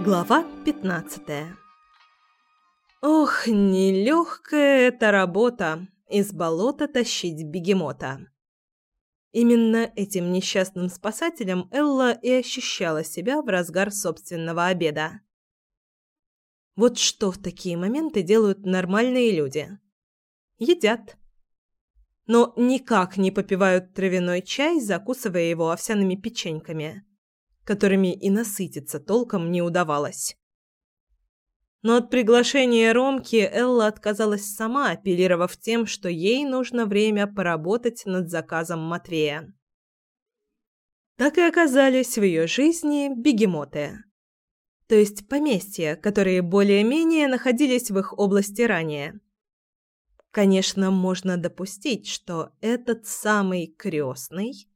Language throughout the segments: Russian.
Глава 15 Ох, нелегкая эта работа – из болота тащить бегемота. Именно этим несчастным спасателем Элла и ощущала себя в разгар собственного обеда. Вот что в такие моменты делают нормальные люди? Едят. Но никак не попивают травяной чай, закусывая его овсяными печеньками – которыми и насытиться толком не удавалось. Но от приглашения Ромки Элла отказалась сама, апеллировав тем, что ей нужно время поработать над заказом Матвея. Так и оказались в ее жизни бегемоты. То есть поместья, которые более-менее находились в их области ранее. Конечно, можно допустить, что этот самый крестный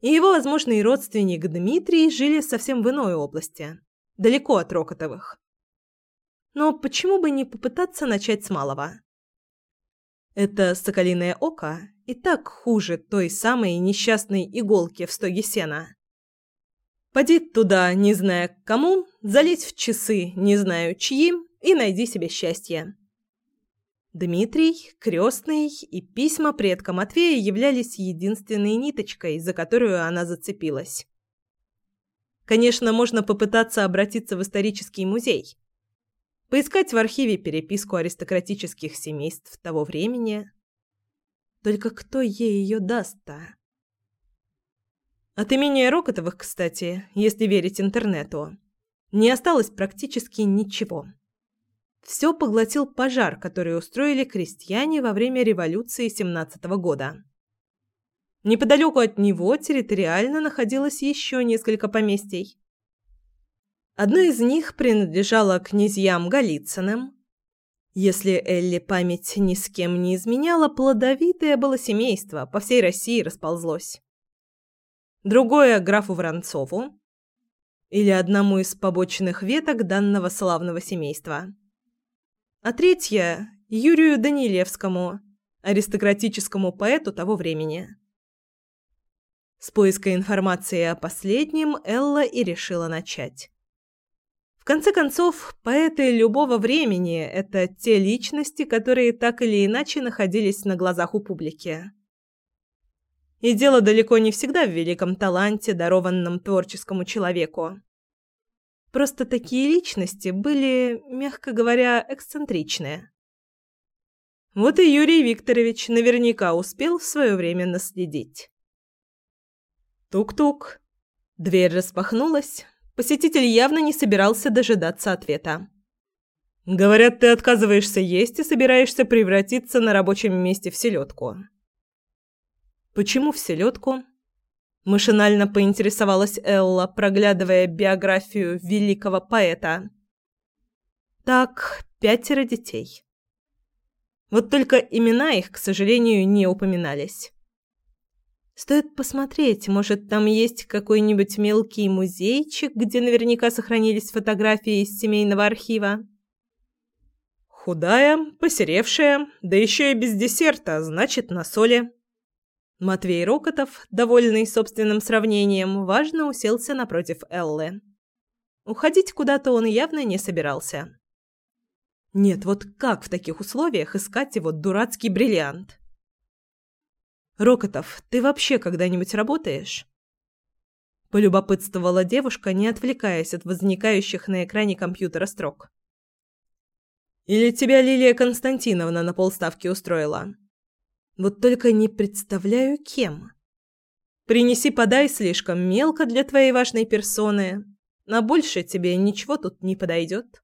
и его возможный родственник Дмитрий жили совсем в иной области, далеко от Рокотовых. Но почему бы не попытаться начать с малого? Это соколиное око и так хуже той самой несчастной иголки в стоге сена. Поди туда, не зная к кому, залезь в часы, не знаю чьи, и найди себе счастье. Дмитрий, крестный и письма предка Матвея являлись единственной ниточкой, за которую она зацепилась. Конечно, можно попытаться обратиться в исторический музей, поискать в архиве переписку аристократических семейств того времени. Только кто ей ее даст-то? От имени Рокотовых, кстати, если верить интернету, не осталось практически ничего все поглотил пожар, который устроили крестьяне во время революции 17 года. Неподалеку от него территориально находилось еще несколько поместий. Одно из них принадлежало князьям Голицыным. Если Элли память ни с кем не изменяла, плодовитое было семейство, по всей России расползлось. Другое – графу Воронцову или одному из побочных веток данного славного семейства – а третья – Юрию Данилевскому, аристократическому поэту того времени. С поиска информации о последнем Элла и решила начать. В конце концов, поэты любого времени – это те личности, которые так или иначе находились на глазах у публики. И дело далеко не всегда в великом таланте, дарованном творческому человеку. Просто такие личности были, мягко говоря, эксцентричные. Вот и Юрий Викторович наверняка успел в свое время наследить. Тук-тук. Дверь распахнулась. Посетитель явно не собирался дожидаться ответа. «Говорят, ты отказываешься есть и собираешься превратиться на рабочем месте в селедку». «Почему в селедку?» Машинально поинтересовалась Элла, проглядывая биографию великого поэта. Так, пятеро детей. Вот только имена их, к сожалению, не упоминались. Стоит посмотреть, может, там есть какой-нибудь мелкий музейчик, где наверняка сохранились фотографии из семейного архива. Худая, посеревшая, да еще и без десерта, значит, на соли. Матвей Рокотов, довольный собственным сравнением, важно уселся напротив Эллы. Уходить куда-то он явно не собирался. Нет, вот как в таких условиях искать его дурацкий бриллиант? «Рокотов, ты вообще когда-нибудь работаешь?» Полюбопытствовала девушка, не отвлекаясь от возникающих на экране компьютера строк. «Или тебя Лилия Константиновна на полставки устроила?» Вот только не представляю, кем. Принеси-подай слишком мелко для твоей важной персоны. На больше тебе ничего тут не подойдет.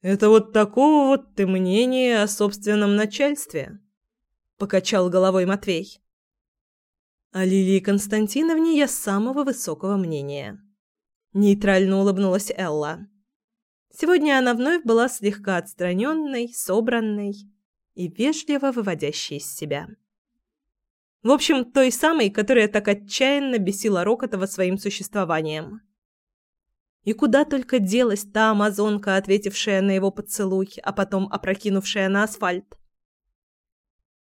Это вот такого вот ты мнения о собственном начальстве? Покачал головой Матвей. О Лилии Константиновне я самого высокого мнения. Нейтрально улыбнулась Элла. Сегодня она вновь была слегка отстраненной, собранной и вежливо выводящей из себя. В общем, той самой, которая так отчаянно бесила Рокотова своим существованием. И куда только делась та амазонка, ответившая на его поцелуй, а потом опрокинувшая на асфальт.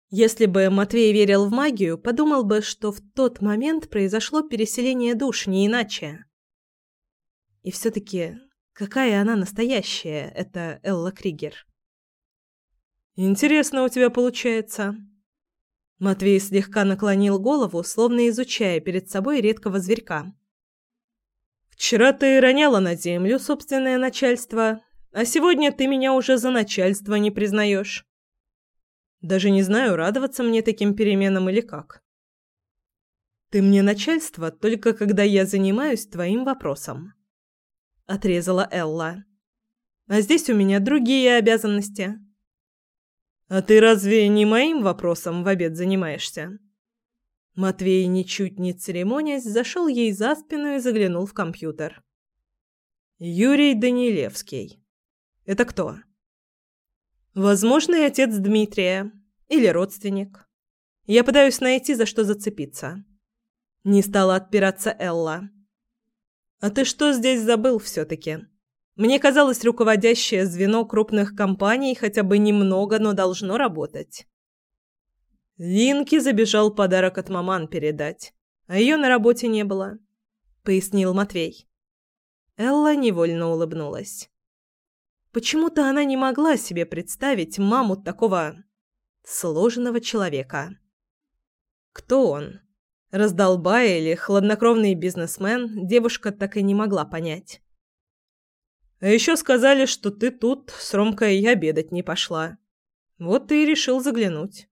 Если бы Матвей верил в магию, подумал бы, что в тот момент произошло переселение душ, не иначе. И все-таки, какая она настоящая, эта Элла Кригер? «Интересно у тебя получается». Матвей слегка наклонил голову, словно изучая перед собой редкого зверька. «Вчера ты роняла на землю собственное начальство, а сегодня ты меня уже за начальство не признаешь. Даже не знаю, радоваться мне таким переменам или как. Ты мне начальство только когда я занимаюсь твоим вопросом. Отрезала Элла. А здесь у меня другие обязанности. А ты разве не моим вопросом в обед занимаешься? Матвей, ничуть не церемонясь, зашел ей за спину и заглянул в компьютер. Юрий Данилевский. Это кто? Возможный отец Дмитрия или родственник. Я пытаюсь найти, за что зацепиться. Не стала отпираться Элла. А ты что здесь забыл все таки мне казалось, руководящее звено крупных компаний хотя бы немного, но должно работать. Линке забежал подарок от маман передать, а ее на работе не было, пояснил Матвей. Элла невольно улыбнулась. Почему-то она не могла себе представить маму такого сложного человека. Кто он? Раздолбай или хладнокровный бизнесмен, девушка так и не могла понять. А еще сказали, что ты тут с Ромкой и обедать не пошла. Вот ты и решил заглянуть.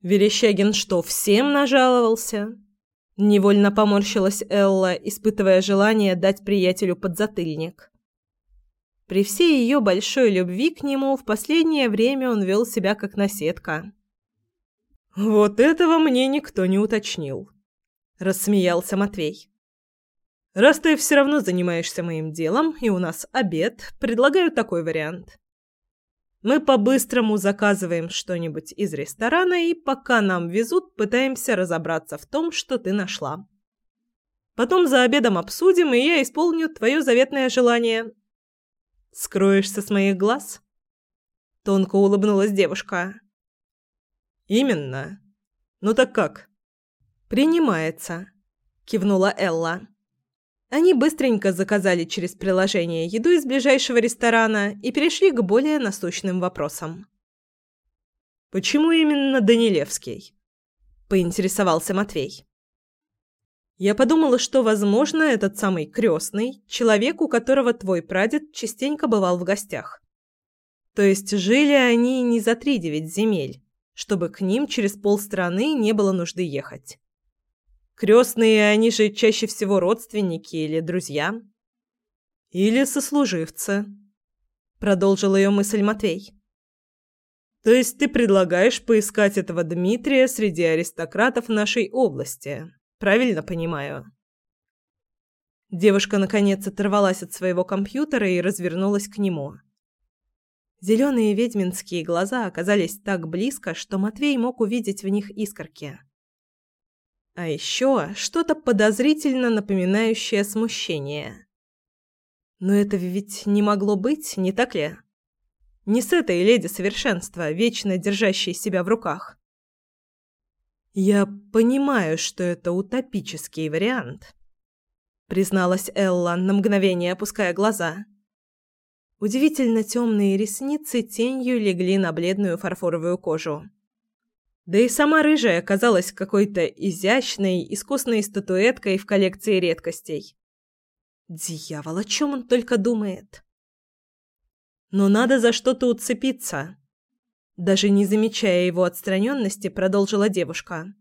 Верещагин что, всем нажаловался? Невольно поморщилась Элла, испытывая желание дать приятелю подзатыльник. При всей ее большой любви к нему в последнее время он вел себя как наседка. «Вот этого мне никто не уточнил», – рассмеялся Матвей. Раз ты все равно занимаешься моим делом, и у нас обед, предлагаю такой вариант. Мы по-быстрому заказываем что-нибудь из ресторана и, пока нам везут, пытаемся разобраться в том, что ты нашла. Потом за обедом обсудим, и я исполню твое заветное желание. Скроешься с моих глаз? Тонко улыбнулась девушка. Именно. Ну так как? Принимается, кивнула Элла. Они быстренько заказали через приложение еду из ближайшего ресторана и перешли к более насущным вопросам. «Почему именно Данилевский?» – поинтересовался Матвей. «Я подумала, что, возможно, этот самый крестный – человек, у которого твой прадед частенько бывал в гостях. То есть жили они не за три девять земель, чтобы к ним через полстраны не было нужды ехать. Крестные, они же чаще всего родственники или друзья. Или сослуживцы. Продолжил ее мысль Матвей. То есть ты предлагаешь поискать этого Дмитрия среди аристократов нашей области. Правильно понимаю? Девушка наконец оторвалась от своего компьютера и развернулась к нему. Зеленые ведьминские глаза оказались так близко, что Матвей мог увидеть в них искорки. А еще что-то подозрительно напоминающее смущение. Но это ведь не могло быть, не так ли? Не с этой леди совершенства, вечно держащей себя в руках. «Я понимаю, что это утопический вариант», — призналась Элла, на мгновение опуская глаза. Удивительно темные ресницы тенью легли на бледную фарфоровую кожу. Да и сама рыжая оказалась какой-то изящной, искусной статуэткой в коллекции редкостей. Дьявол, о чем он только думает? Но надо за что-то уцепиться. Даже не замечая его отстраненности, продолжила девушка.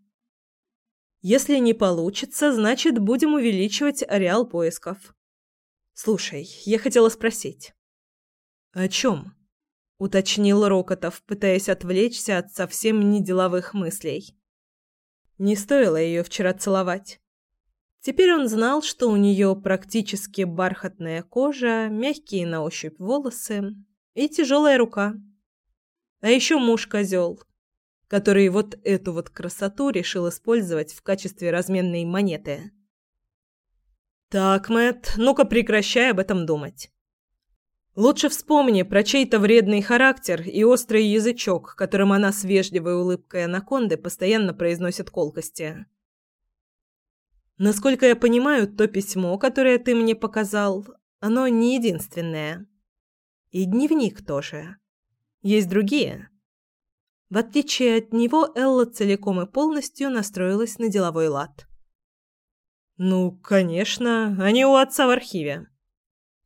Если не получится, значит, будем увеличивать ареал поисков. Слушай, я хотела спросить. О чем? Уточнил Рокотов, пытаясь отвлечься от совсем неделовых мыслей. Не стоило ее вчера целовать. Теперь он знал, что у нее практически бархатная кожа, мягкие на ощупь волосы и тяжелая рука. А еще муж-козел, который вот эту вот красоту решил использовать в качестве разменной монеты. Так, Мэт, ну-ка прекращай об этом думать. Лучше вспомни про чей-то вредный характер и острый язычок, которым она с вежливой улыбкой анаконды постоянно произносит колкости. Насколько я понимаю, то письмо, которое ты мне показал, оно не единственное. И дневник тоже. Есть другие. В отличие от него, Элла целиком и полностью настроилась на деловой лад. «Ну, конечно, они у отца в архиве», –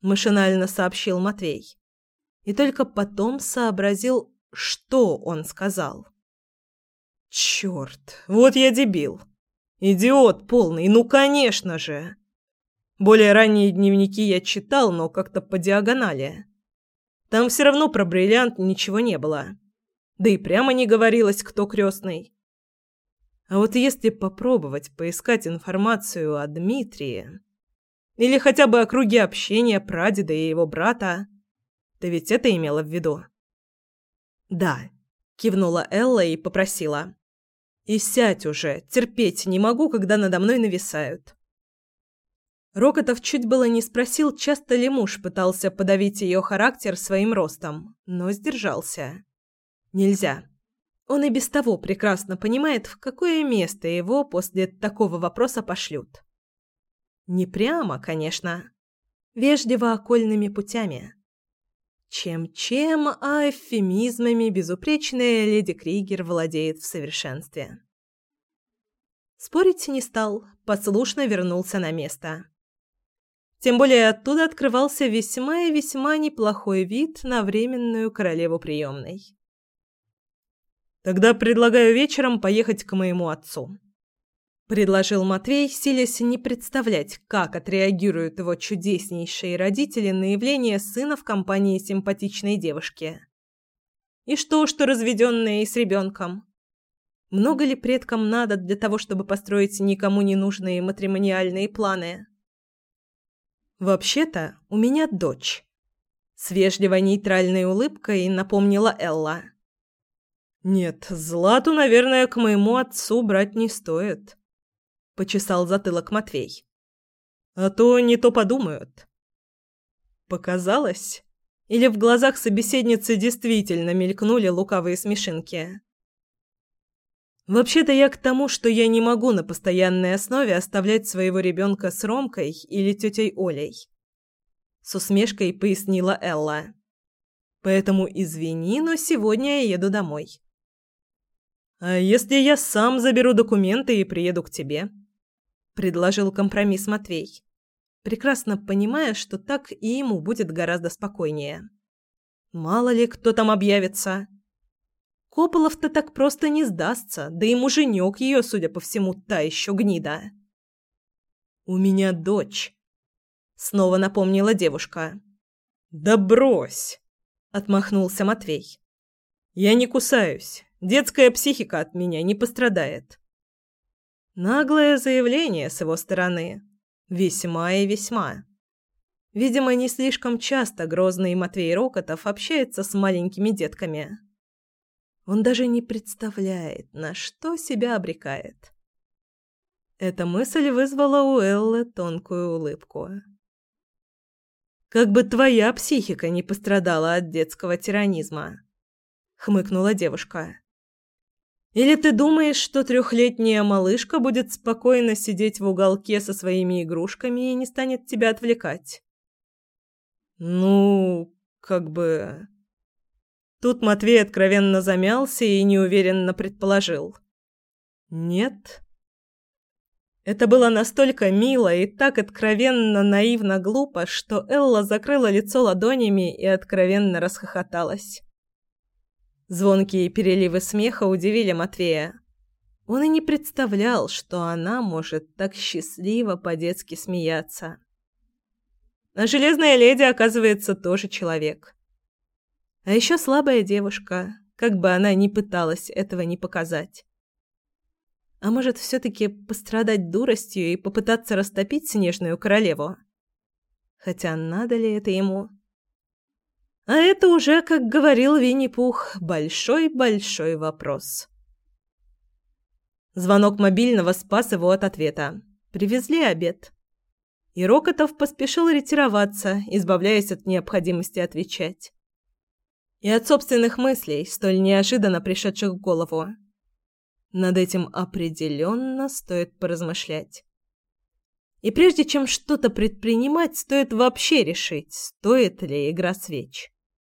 машинально сообщил Матвей. И только потом сообразил, что он сказал. «Черт, вот я дебил. Идиот полный, ну, конечно же!» Более ранние дневники я читал, но как-то по диагонали. Там все равно про бриллиант ничего не было. Да и прямо не говорилось, кто крестный. А вот если попробовать поискать информацию о Дмитрии... Или хотя бы о круге общения прадеда и его брата... Ты ведь это имела в виду? «Да», — кивнула Элла и попросила. «И сядь уже, терпеть не могу, когда надо мной нависают». Рокотов чуть было не спросил, часто ли муж пытался подавить ее характер своим ростом, но сдержался. «Нельзя». Он и без того прекрасно понимает, в какое место его после такого вопроса пошлют. Не прямо, конечно. Вежливо окольными путями. Чем-чем, а эвфемизмами безупречная леди Кригер владеет в совершенстве. Спорить не стал, послушно вернулся на место. Тем более оттуда открывался весьма и весьма неплохой вид на временную королеву приемной. Тогда предлагаю вечером поехать к моему отцу. Предложил Матвей, силясь не представлять, как отреагируют его чудеснейшие родители на явление сына в компании симпатичной девушки. И что, что разведенные и с ребенком? Много ли предкам надо для того, чтобы построить никому не нужные матримониальные планы? «Вообще-то у меня дочь», — с вежливой нейтральной улыбкой напомнила Элла. «Нет, Злату, наверное, к моему отцу брать не стоит», — почесал затылок Матвей. «А то не то подумают». Показалось? Или в глазах собеседницы действительно мелькнули лукавые смешинки? Вообще-то я к тому, что я не могу на постоянной основе оставлять своего ребенка с Ромкой или тетей Олей. С усмешкой пояснила Элла. Поэтому извини, но сегодня я еду домой. «А если я сам заберу документы и приеду к тебе?» – предложил компромисс Матвей, прекрасно понимая, что так и ему будет гораздо спокойнее. «Мало ли кто там объявится». Кополов-то так просто не сдастся, да и муженек ее, судя по всему, та еще гнида. «У меня дочь», — снова напомнила девушка. «Да брось!» — отмахнулся Матвей. «Я не кусаюсь. Детская психика от меня не пострадает. Наглое заявление с его стороны. Весьма и весьма. Видимо, не слишком часто грозный Матвей Рокотов общается с маленькими детками. Он даже не представляет, на что себя обрекает. Эта мысль вызвала у Эллы тонкую улыбку. «Как бы твоя психика не пострадала от детского тиранизма», — хмыкнула девушка. Или ты думаешь, что трехлетняя малышка будет спокойно сидеть в уголке со своими игрушками и не станет тебя отвлекать? Ну, как бы... Тут Матвей откровенно замялся и неуверенно предположил. Нет. Это было настолько мило и так откровенно наивно глупо, что Элла закрыла лицо ладонями и откровенно расхохоталась. Звонкие переливы смеха удивили Матвея. Он и не представлял, что она может так счастливо по-детски смеяться. А железная леди, оказывается, тоже человек. А еще слабая девушка, как бы она ни пыталась этого не показать. А может, все-таки пострадать дуростью и попытаться растопить снежную королеву? Хотя надо ли это ему? А это уже, как говорил Винни-Пух, большой-большой вопрос. Звонок мобильного спас его от ответа. Привезли обед. И Рокотов поспешил ретироваться, избавляясь от необходимости отвечать. И от собственных мыслей, столь неожиданно пришедших в голову. Над этим определенно стоит поразмышлять. И прежде чем что-то предпринимать, стоит вообще решить, стоит ли игра свеч.